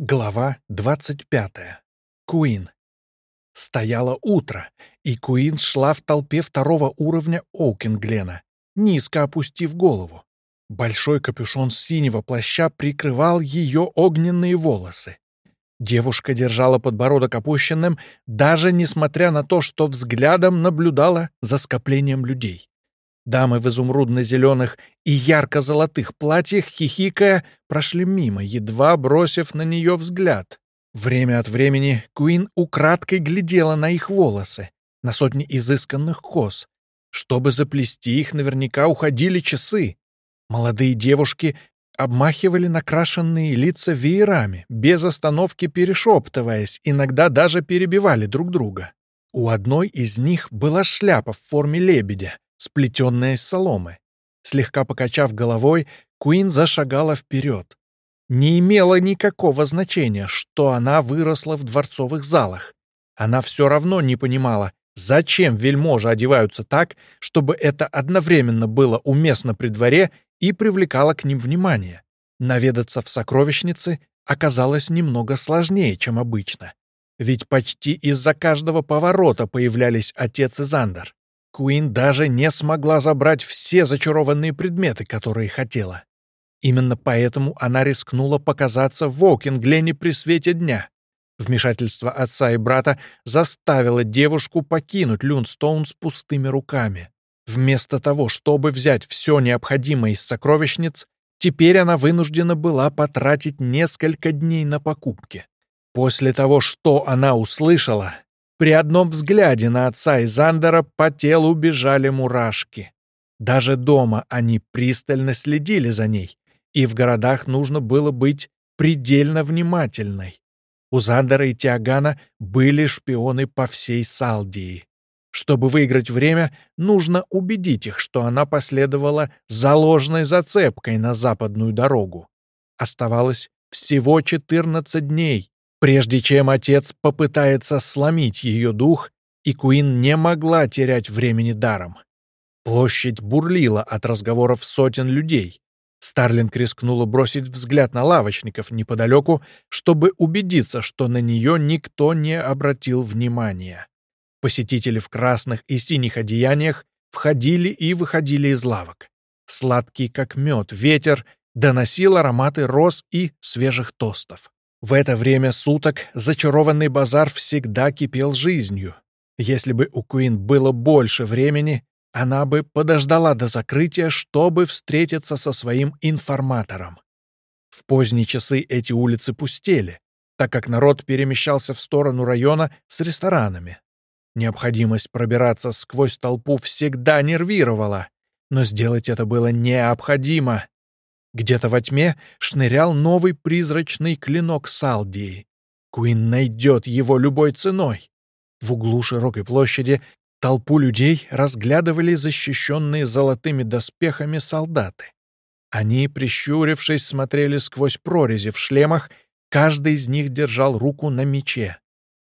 Глава 25. Куин. Стояло утро, и Куин шла в толпе второго уровня Оукинглена, низко опустив голову. Большой капюшон синего плаща прикрывал ее огненные волосы. Девушка держала подбородок опущенным, даже несмотря на то, что взглядом наблюдала за скоплением людей. Дамы в изумрудно-зеленых и ярко-золотых платьях, хихикая, прошли мимо, едва бросив на нее взгляд. Время от времени Куин украдкой глядела на их волосы, на сотни изысканных кос. Чтобы заплести их, наверняка уходили часы. Молодые девушки обмахивали накрашенные лица веерами, без остановки перешептываясь, иногда даже перебивали друг друга. У одной из них была шляпа в форме лебедя, сплетенная из соломы. Слегка покачав головой, Куин зашагала вперед. Не имело никакого значения, что она выросла в дворцовых залах. Она все равно не понимала, зачем вельможи одеваются так, чтобы это одновременно было уместно при дворе и привлекало к ним внимание. Наведаться в сокровищницы оказалось немного сложнее, чем обычно. Ведь почти из-за каждого поворота появлялись отец и Зандер. Куин даже не смогла забрать все зачарованные предметы, которые хотела. Именно поэтому она рискнула показаться в Окинглене при свете дня. Вмешательство отца и брата заставило девушку покинуть Люнстоун с пустыми руками. Вместо того, чтобы взять все необходимое из сокровищниц, теперь она вынуждена была потратить несколько дней на покупки. После того, что она услышала, при одном взгляде на отца и Зандера по телу бежали мурашки. Даже дома они пристально следили за ней, и в городах нужно было быть предельно внимательной. У Зандера и Тиагана были шпионы по всей Салдии. Чтобы выиграть время, нужно убедить их, что она последовала за зацепкой на западную дорогу. Оставалось всего 14 дней, прежде чем отец попытается сломить ее дух, и Куин не могла терять времени даром. Площадь бурлила от разговоров сотен людей. Старлинг рискнула бросить взгляд на лавочников неподалеку, чтобы убедиться, что на нее никто не обратил внимания. Посетители в красных и синих одеяниях входили и выходили из лавок. Сладкий, как мед, ветер доносил ароматы роз и свежих тостов. В это время суток зачарованный базар всегда кипел жизнью. Если бы у Куин было больше времени, она бы подождала до закрытия, чтобы встретиться со своим информатором. В поздние часы эти улицы пустели, так как народ перемещался в сторону района с ресторанами. Необходимость пробираться сквозь толпу всегда нервировала, но сделать это было необходимо. Где-то во тьме шнырял новый призрачный клинок Салдии. Куин найдет его любой ценой. В углу широкой площади толпу людей разглядывали защищенные золотыми доспехами солдаты. Они, прищурившись, смотрели сквозь прорези в шлемах, каждый из них держал руку на мече.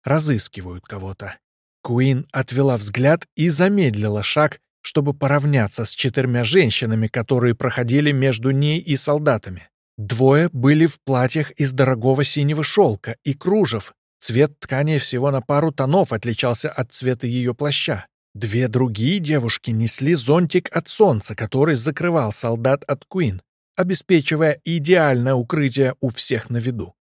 Разыскивают кого-то. Куин отвела взгляд и замедлила шаг, чтобы поравняться с четырьмя женщинами, которые проходили между ней и солдатами. Двое были в платьях из дорогого синего шелка и кружев. Цвет ткани всего на пару тонов отличался от цвета ее плаща. Две другие девушки несли зонтик от солнца, который закрывал солдат от Куин, обеспечивая идеальное укрытие у всех на виду.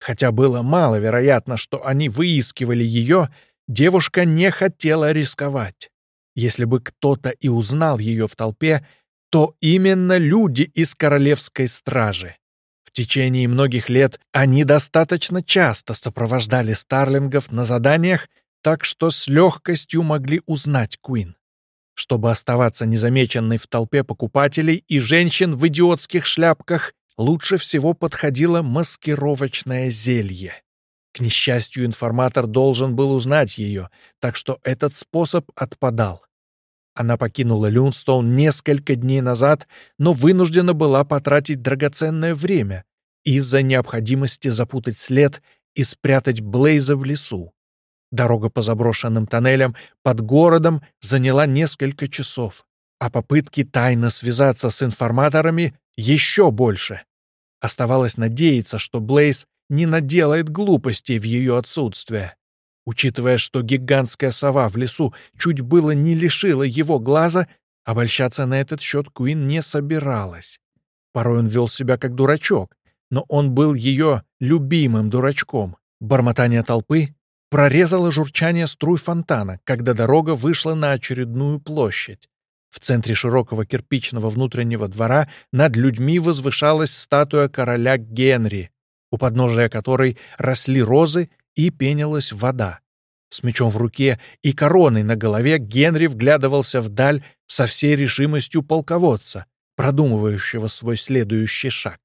Хотя было маловероятно, что они выискивали ее, девушка не хотела рисковать. Если бы кто-то и узнал ее в толпе, то именно люди из королевской стражи. В течение многих лет они достаточно часто сопровождали старлингов на заданиях, так что с легкостью могли узнать Куин. Чтобы оставаться незамеченной в толпе покупателей и женщин в идиотских шляпках, лучше всего подходило маскировочное зелье. К несчастью, информатор должен был узнать ее, так что этот способ отпадал. Она покинула Люнстоун несколько дней назад, но вынуждена была потратить драгоценное время из-за необходимости запутать след и спрятать Блейза в лесу. Дорога по заброшенным тоннелям под городом заняла несколько часов, а попытки тайно связаться с информаторами еще больше. Оставалось надеяться, что Блейз не наделает глупостей в ее отсутствие. Учитывая, что гигантская сова в лесу чуть было не лишила его глаза, обольщаться на этот счет Куин не собиралась. Порой он вел себя как дурачок, но он был ее любимым дурачком. Бормотание толпы прорезало журчание струй фонтана, когда дорога вышла на очередную площадь. В центре широкого кирпичного внутреннего двора над людьми возвышалась статуя короля Генри, у подножия которой росли розы и пенилась вода. С мечом в руке и короной на голове Генри вглядывался вдаль со всей решимостью полководца, продумывающего свой следующий шаг.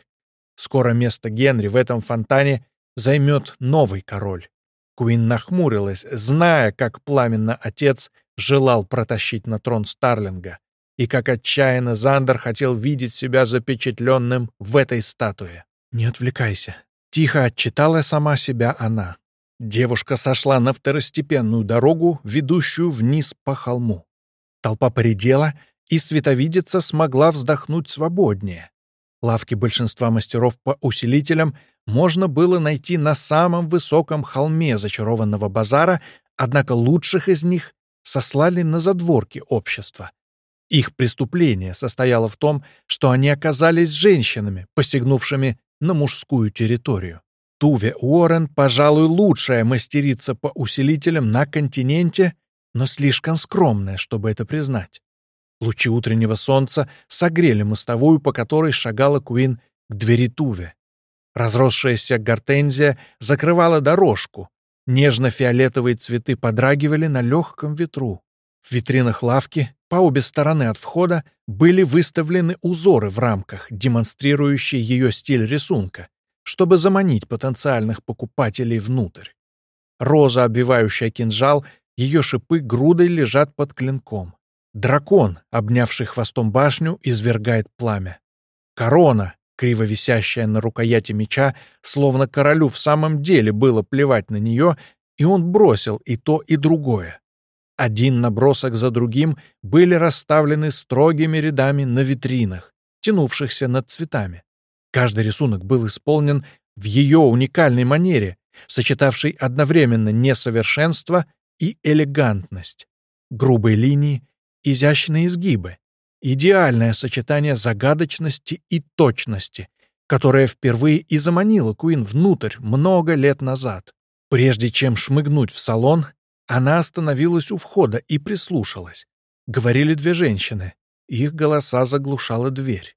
Скоро место Генри в этом фонтане займет новый король. Куин нахмурилась, зная, как пламенно отец желал протащить на трон Старлинга, и как отчаянно Зандер хотел видеть себя запечатленным в этой статуе. «Не отвлекайся», — тихо отчитала сама себя она. Девушка сошла на второстепенную дорогу, ведущую вниз по холму. Толпа поредела, и световидица смогла вздохнуть свободнее. Лавки большинства мастеров по усилителям можно было найти на самом высоком холме зачарованного базара, однако лучших из них сослали на задворки общества. Их преступление состояло в том, что они оказались женщинами, посягнувшими на мужскую территорию. Туве Уоррен, пожалуй, лучшая мастерица по усилителям на континенте, но слишком скромная, чтобы это признать. Лучи утреннего солнца согрели мостовую, по которой шагала Куин к двери Туве. Разросшаяся гортензия закрывала дорожку. Нежно-фиолетовые цветы подрагивали на легком ветру. В витринах лавки по обе стороны от входа были выставлены узоры в рамках, демонстрирующие ее стиль рисунка, чтобы заманить потенциальных покупателей внутрь. Роза, обвивающая кинжал, ее шипы грудой лежат под клинком. Дракон, обнявший хвостом башню, извергает пламя. Корона, криво висящая на рукояти меча, словно королю в самом деле было плевать на нее, и он бросил и то, и другое. Один набросок за другим были расставлены строгими рядами на витринах, тянувшихся над цветами. Каждый рисунок был исполнен в ее уникальной манере, сочетавшей одновременно несовершенство и элегантность. Грубые линии, изящные изгибы, идеальное сочетание загадочности и точности, которое впервые и заманило Куин внутрь много лет назад. Прежде чем шмыгнуть в салон, она остановилась у входа и прислушалась. Говорили две женщины. Их голоса заглушала дверь.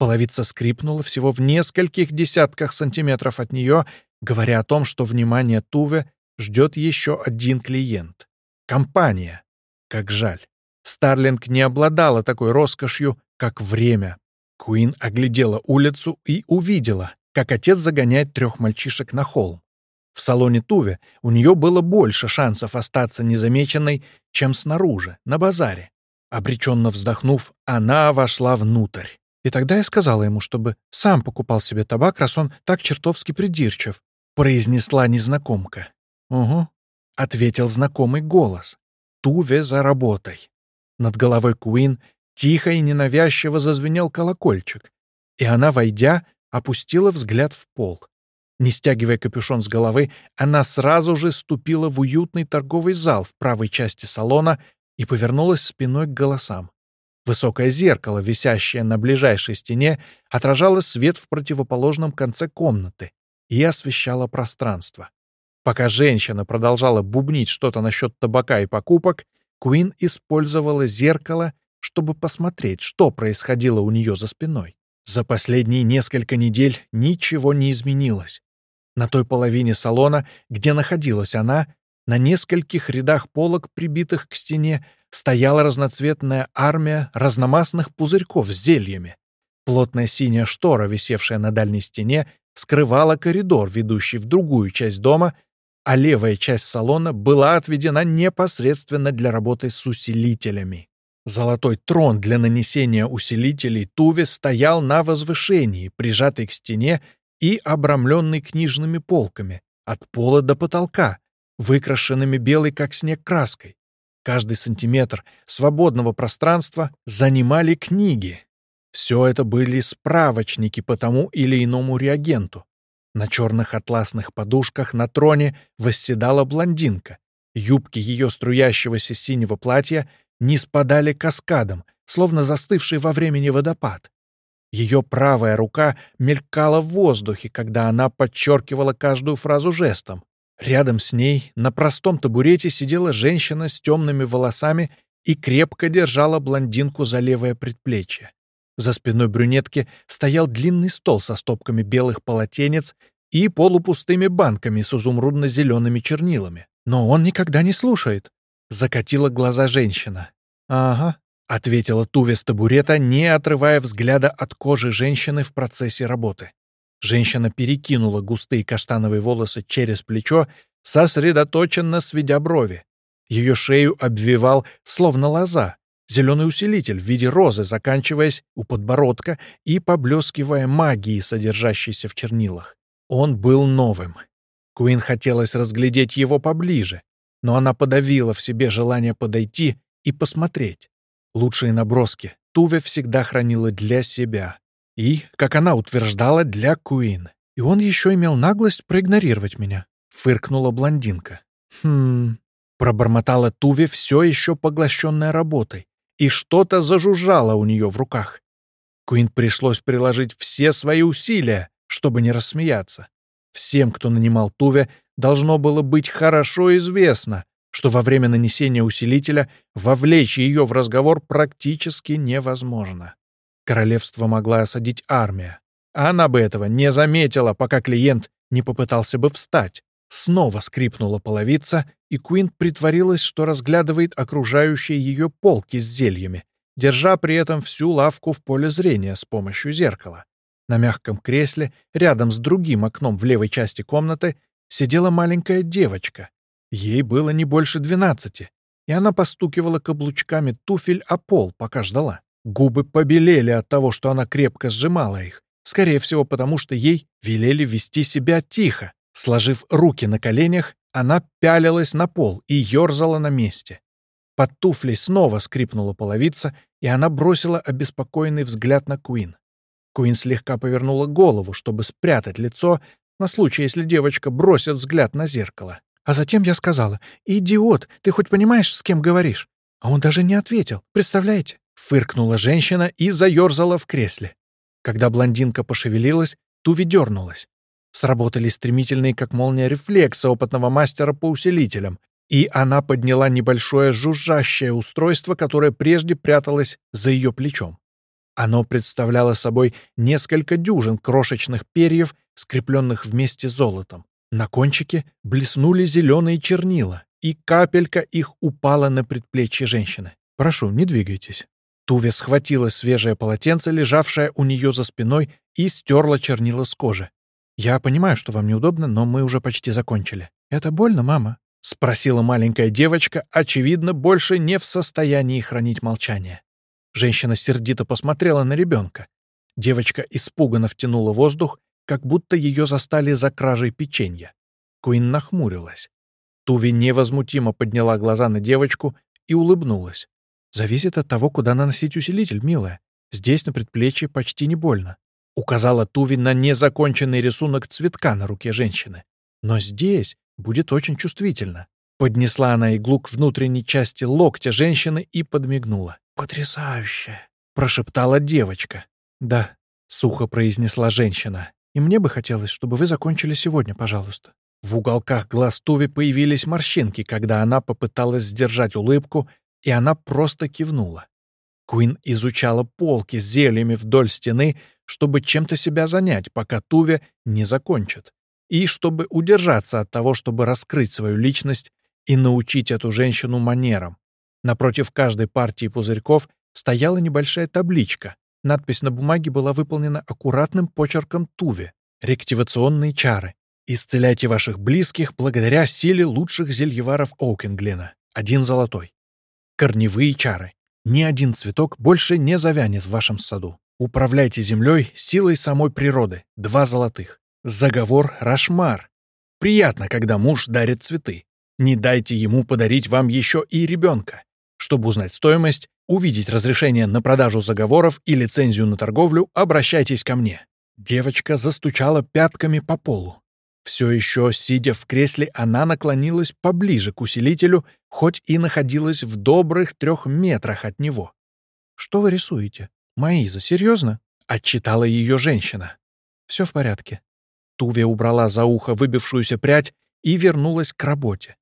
Половица скрипнула всего в нескольких десятках сантиметров от нее, говоря о том, что внимание Туве ждет еще один клиент. Компания. Как жаль. Старлинг не обладала такой роскошью, как время. Куин оглядела улицу и увидела, как отец загоняет трех мальчишек на холм. В салоне Туве у нее было больше шансов остаться незамеченной, чем снаружи, на базаре. Обреченно вздохнув, она вошла внутрь. И тогда я сказала ему, чтобы сам покупал себе табак, раз он так чертовски придирчив, произнесла незнакомка. «Угу», — ответил знакомый голос. «Туве за работой». Над головой Куин тихо и ненавязчиво зазвенел колокольчик, и она, войдя, опустила взгляд в пол. Не стягивая капюшон с головы, она сразу же ступила в уютный торговый зал в правой части салона и повернулась спиной к голосам. Высокое зеркало, висящее на ближайшей стене, отражало свет в противоположном конце комнаты и освещало пространство. Пока женщина продолжала бубнить что-то насчет табака и покупок, Куин использовала зеркало, чтобы посмотреть, что происходило у нее за спиной. За последние несколько недель ничего не изменилось. На той половине салона, где находилась она, на нескольких рядах полок, прибитых к стене, стояла разноцветная армия разномастных пузырьков с зельями. Плотная синяя штора, висевшая на дальней стене, скрывала коридор, ведущий в другую часть дома, а левая часть салона была отведена непосредственно для работы с усилителями. Золотой трон для нанесения усилителей Туве стоял на возвышении, прижатый к стене и обрамленный книжными полками, от пола до потолка, выкрашенными белой как снег краской. Каждый сантиметр свободного пространства занимали книги. Все это были справочники по тому или иному реагенту. На черных атласных подушках на троне восседала блондинка. Юбки ее струящегося синего платья не спадали каскадом, словно застывший во времени водопад. Ее правая рука мелькала в воздухе, когда она подчеркивала каждую фразу жестом. Рядом с ней на простом табурете сидела женщина с темными волосами и крепко держала блондинку за левое предплечье. За спиной брюнетки стоял длинный стол со стопками белых полотенец и полупустыми банками с изумрудно-зелеными чернилами. «Но он никогда не слушает», — закатила глаза женщина. «Ага», — ответила Туве с табурета, не отрывая взгляда от кожи женщины в процессе работы. Женщина перекинула густые каштановые волосы через плечо, сосредоточенно сведя брови. Ее шею обвивал, словно лоза, зеленый усилитель в виде розы, заканчиваясь у подбородка и поблескивая магией, содержащейся в чернилах. Он был новым. Куин хотелось разглядеть его поближе, но она подавила в себе желание подойти и посмотреть. Лучшие наброски Туве всегда хранила для себя. И, как она утверждала, для Куин. И он еще имел наглость проигнорировать меня. Фыркнула блондинка. Хм... Пробормотала Туве, все еще поглощенная работой, и что-то зажужжало у нее в руках. Куин пришлось приложить все свои усилия, чтобы не рассмеяться. Всем, кто нанимал Туве, должно было быть хорошо известно, что во время нанесения усилителя вовлечь ее в разговор практически невозможно. Королевство могла осадить армия, а она бы этого не заметила, пока клиент не попытался бы встать. Снова скрипнула половица, и Куин притворилась, что разглядывает окружающие ее полки с зельями, держа при этом всю лавку в поле зрения с помощью зеркала. На мягком кресле, рядом с другим окном в левой части комнаты, сидела маленькая девочка. Ей было не больше двенадцати, и она постукивала каблучками туфель о пол, пока ждала. Губы побелели от того, что она крепко сжимала их, скорее всего потому, что ей велели вести себя тихо, Сложив руки на коленях, она пялилась на пол и ерзала на месте. Под туфлей снова скрипнула половица, и она бросила обеспокоенный взгляд на Куин. Куин слегка повернула голову, чтобы спрятать лицо на случай, если девочка бросит взгляд на зеркало. А затем я сказала, «Идиот, ты хоть понимаешь, с кем говоришь?» А он даже не ответил, представляете? Фыркнула женщина и заерзала в кресле. Когда блондинка пошевелилась, Туви дернулась. Сработали стремительные, как молния, рефлексы опытного мастера по усилителям, и она подняла небольшое жужжащее устройство, которое прежде пряталось за ее плечом. Оно представляло собой несколько дюжин крошечных перьев, скрепленных вместе золотом. На кончике блеснули зеленые чернила, и капелька их упала на предплечье женщины. «Прошу, не двигайтесь». Туве схватила свежее полотенце, лежавшее у нее за спиной, и стерла чернила с кожи. «Я понимаю, что вам неудобно, но мы уже почти закончили». «Это больно, мама?» — спросила маленькая девочка, очевидно, больше не в состоянии хранить молчание. Женщина сердито посмотрела на ребенка. Девочка испуганно втянула воздух, как будто ее застали за кражей печенья. Куин нахмурилась. Туви невозмутимо подняла глаза на девочку и улыбнулась. «Зависит от того, куда наносить усилитель, милая. Здесь на предплечье почти не больно. Указала Туви на незаконченный рисунок цветка на руке женщины. Но здесь будет очень чувствительно. Поднесла она иглу к внутренней части локтя женщины и подмигнула. «Потрясающе!» — прошептала девочка. «Да», — сухо произнесла женщина. «И мне бы хотелось, чтобы вы закончили сегодня, пожалуйста». В уголках глаз Туви появились морщинки, когда она попыталась сдержать улыбку, и она просто кивнула. Куин изучала полки с зельями вдоль стены, чтобы чем-то себя занять, пока Туве не закончит, и чтобы удержаться от того, чтобы раскрыть свою личность и научить эту женщину манерам. Напротив каждой партии пузырьков стояла небольшая табличка. Надпись на бумаге была выполнена аккуратным почерком Туве. «Рективационные чары. Исцеляйте ваших близких благодаря силе лучших зельеваров Оукенглена. Один золотой. Корневые чары. Ни один цветок больше не завянет в вашем саду. Управляйте землей силой самой природы. Два золотых. Заговор Рашмар. Приятно, когда муж дарит цветы. Не дайте ему подарить вам еще и ребенка. Чтобы узнать стоимость, увидеть разрешение на продажу заговоров и лицензию на торговлю, обращайтесь ко мне. Девочка застучала пятками по полу. Все еще, сидя в кресле, она наклонилась поближе к усилителю, хоть и находилась в добрых трех метрах от него. «Что вы рисуете? Маиза, серьезно?» — отчитала ее женщина. «Все в порядке». Туве убрала за ухо выбившуюся прядь и вернулась к работе.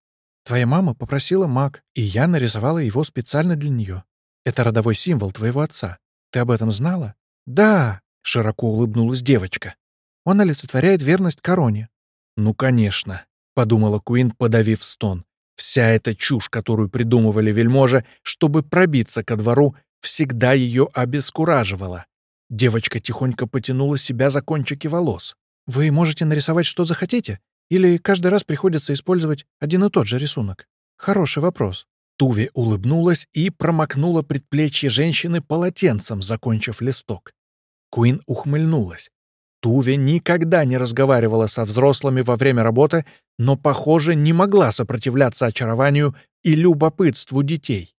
«Твоя мама попросила маг, и я нарисовала его специально для нее. Это родовой символ твоего отца. Ты об этом знала?» «Да!» — широко улыбнулась девочка. «Он олицетворяет верность короне». «Ну, конечно», — подумала Куин, подавив стон. Вся эта чушь, которую придумывали вельможи, чтобы пробиться ко двору, всегда ее обескураживала. Девочка тихонько потянула себя за кончики волос. «Вы можете нарисовать, что захотите? Или каждый раз приходится использовать один и тот же рисунок? Хороший вопрос». Туви улыбнулась и промокнула предплечье женщины полотенцем, закончив листок. Куин ухмыльнулась. Туве никогда не разговаривала со взрослыми во время работы, но, похоже, не могла сопротивляться очарованию и любопытству детей.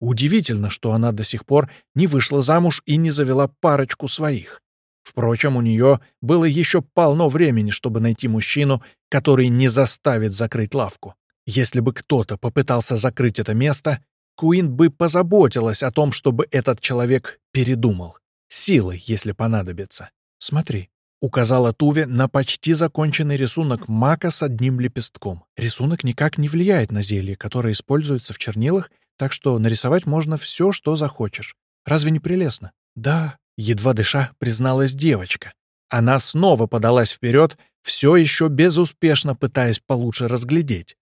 Удивительно, что она до сих пор не вышла замуж и не завела парочку своих. Впрочем, у нее было еще полно времени, чтобы найти мужчину, который не заставит закрыть лавку. Если бы кто-то попытался закрыть это место, Куин бы позаботилась о том, чтобы этот человек передумал. Силой, если понадобится. «Смотри», — указала Туве на почти законченный рисунок мака с одним лепестком. Рисунок никак не влияет на зелье, которое используется в чернилах, так что нарисовать можно все, что захочешь. Разве не прелестно? Да, едва дыша, призналась девочка. Она снова подалась вперед, все еще безуспешно пытаясь получше разглядеть.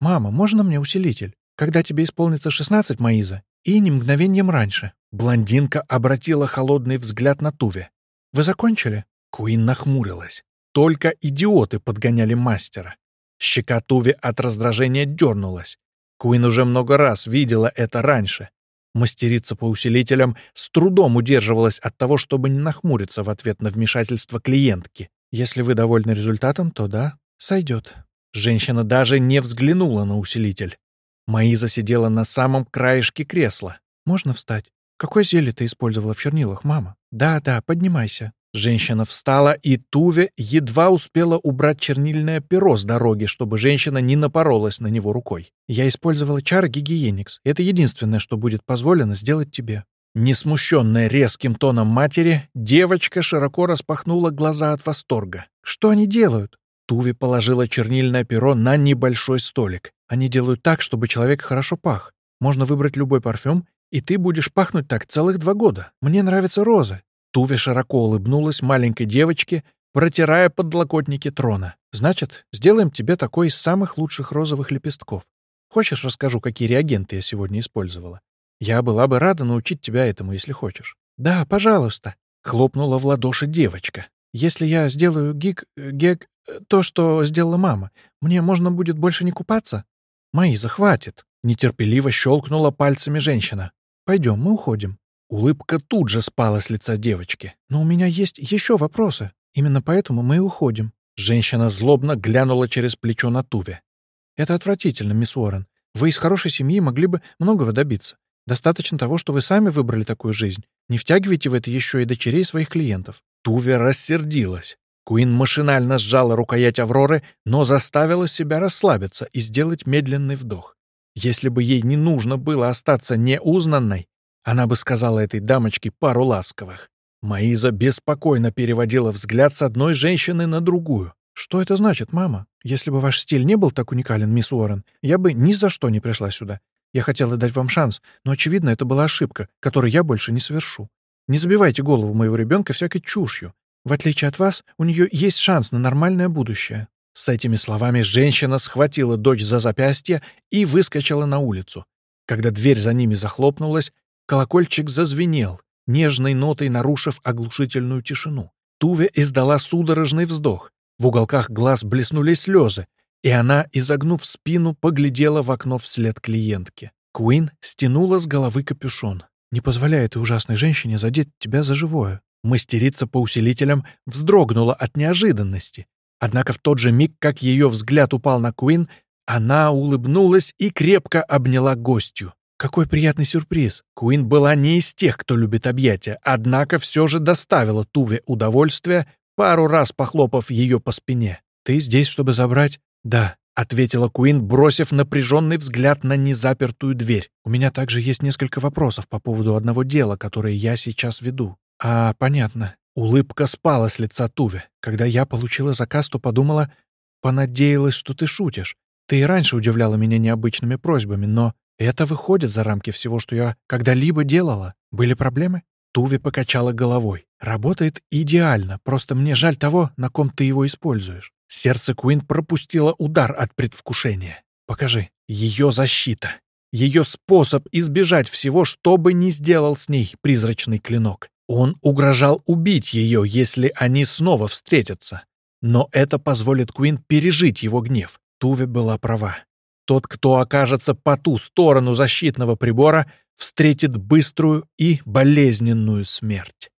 «Мама, можно мне усилитель? Когда тебе исполнится 16, Маиза, и не мгновением раньше». Блондинка обратила холодный взгляд на Туве. «Вы закончили?» Куин нахмурилась. Только идиоты подгоняли мастера. Щека Туви от раздражения дернулась. Куин уже много раз видела это раньше. Мастерица по усилителям с трудом удерживалась от того, чтобы не нахмуриться в ответ на вмешательство клиентки. «Если вы довольны результатом, то да, сойдет», Женщина даже не взглянула на усилитель. Маиза сидела на самом краешке кресла. «Можно встать? Какое зелье ты использовала в чернилах, мама?» «Да-да, поднимайся». Женщина встала, и Туве едва успела убрать чернильное перо с дороги, чтобы женщина не напоролась на него рукой. «Я использовала чар гигиеникс. Это единственное, что будет позволено сделать тебе». Не смущенная резким тоном матери, девочка широко распахнула глаза от восторга. «Что они делают? Туви положила чернильное перо на небольшой столик. Они делают так, чтобы человек хорошо пах. Можно выбрать любой парфюм, и ты будешь пахнуть так целых два года. Мне нравятся розы». Туви широко улыбнулась маленькой девочке, протирая подлокотники трона. «Значит, сделаем тебе такой из самых лучших розовых лепестков. Хочешь, расскажу, какие реагенты я сегодня использовала? Я была бы рада научить тебя этому, если хочешь». «Да, пожалуйста», — хлопнула в ладоши девочка. «Если я сделаю гиг... гег... То, что сделала мама. Мне можно будет больше не купаться? Мои захватит. Нетерпеливо щелкнула пальцами женщина. Пойдем, мы уходим. Улыбка тут же спала с лица девочки. Но у меня есть еще вопросы. Именно поэтому мы и уходим. Женщина злобно глянула через плечо на Туве. «Это отвратительно, мисс Уоррен. Вы из хорошей семьи могли бы многого добиться. Достаточно того, что вы сами выбрали такую жизнь. Не втягивайте в это еще и дочерей своих клиентов». Туве рассердилась. Куин машинально сжала рукоять Авроры, но заставила себя расслабиться и сделать медленный вдох. Если бы ей не нужно было остаться неузнанной, она бы сказала этой дамочке пару ласковых. Маиза беспокойно переводила взгляд с одной женщины на другую. «Что это значит, мама? Если бы ваш стиль не был так уникален, мисс Уоррен, я бы ни за что не пришла сюда. Я хотела дать вам шанс, но, очевидно, это была ошибка, которую я больше не совершу. Не забивайте голову моего ребенка всякой чушью. В отличие от вас, у нее есть шанс на нормальное будущее». С этими словами женщина схватила дочь за запястье и выскочила на улицу. Когда дверь за ними захлопнулась, колокольчик зазвенел, нежной нотой нарушив оглушительную тишину. Туве издала судорожный вздох. В уголках глаз блеснули слезы, и она, изогнув спину, поглядела в окно вслед клиентке. Куин стянула с головы капюшон. «Не позволяй этой ужасной женщине задеть тебя за живое», Мастерица по усилителям вздрогнула от неожиданности. Однако в тот же миг, как ее взгляд упал на Куин, она улыбнулась и крепко обняла гостью. Какой приятный сюрприз! Куин была не из тех, кто любит объятия, однако все же доставила Туве удовольствие пару раз похлопав ее по спине. «Ты здесь, чтобы забрать?» «Да», — ответила Куин, бросив напряженный взгляд на незапертую дверь. «У меня также есть несколько вопросов по поводу одного дела, которое я сейчас веду». «А, понятно». Улыбка спала с лица Туве. Когда я получила заказ, то подумала, понадеялась, что ты шутишь. Ты и раньше удивляла меня необычными просьбами, но это выходит за рамки всего, что я когда-либо делала. Были проблемы? Туви покачала головой. «Работает идеально, просто мне жаль того, на ком ты его используешь». Сердце Куин пропустило удар от предвкушения. «Покажи. Ее защита. Ее способ избежать всего, что бы ни сделал с ней призрачный клинок. Он угрожал убить ее, если они снова встретятся. Но это позволит Куин пережить его гнев. Туве была права. Тот, кто окажется по ту сторону защитного прибора, встретит быструю и болезненную смерть.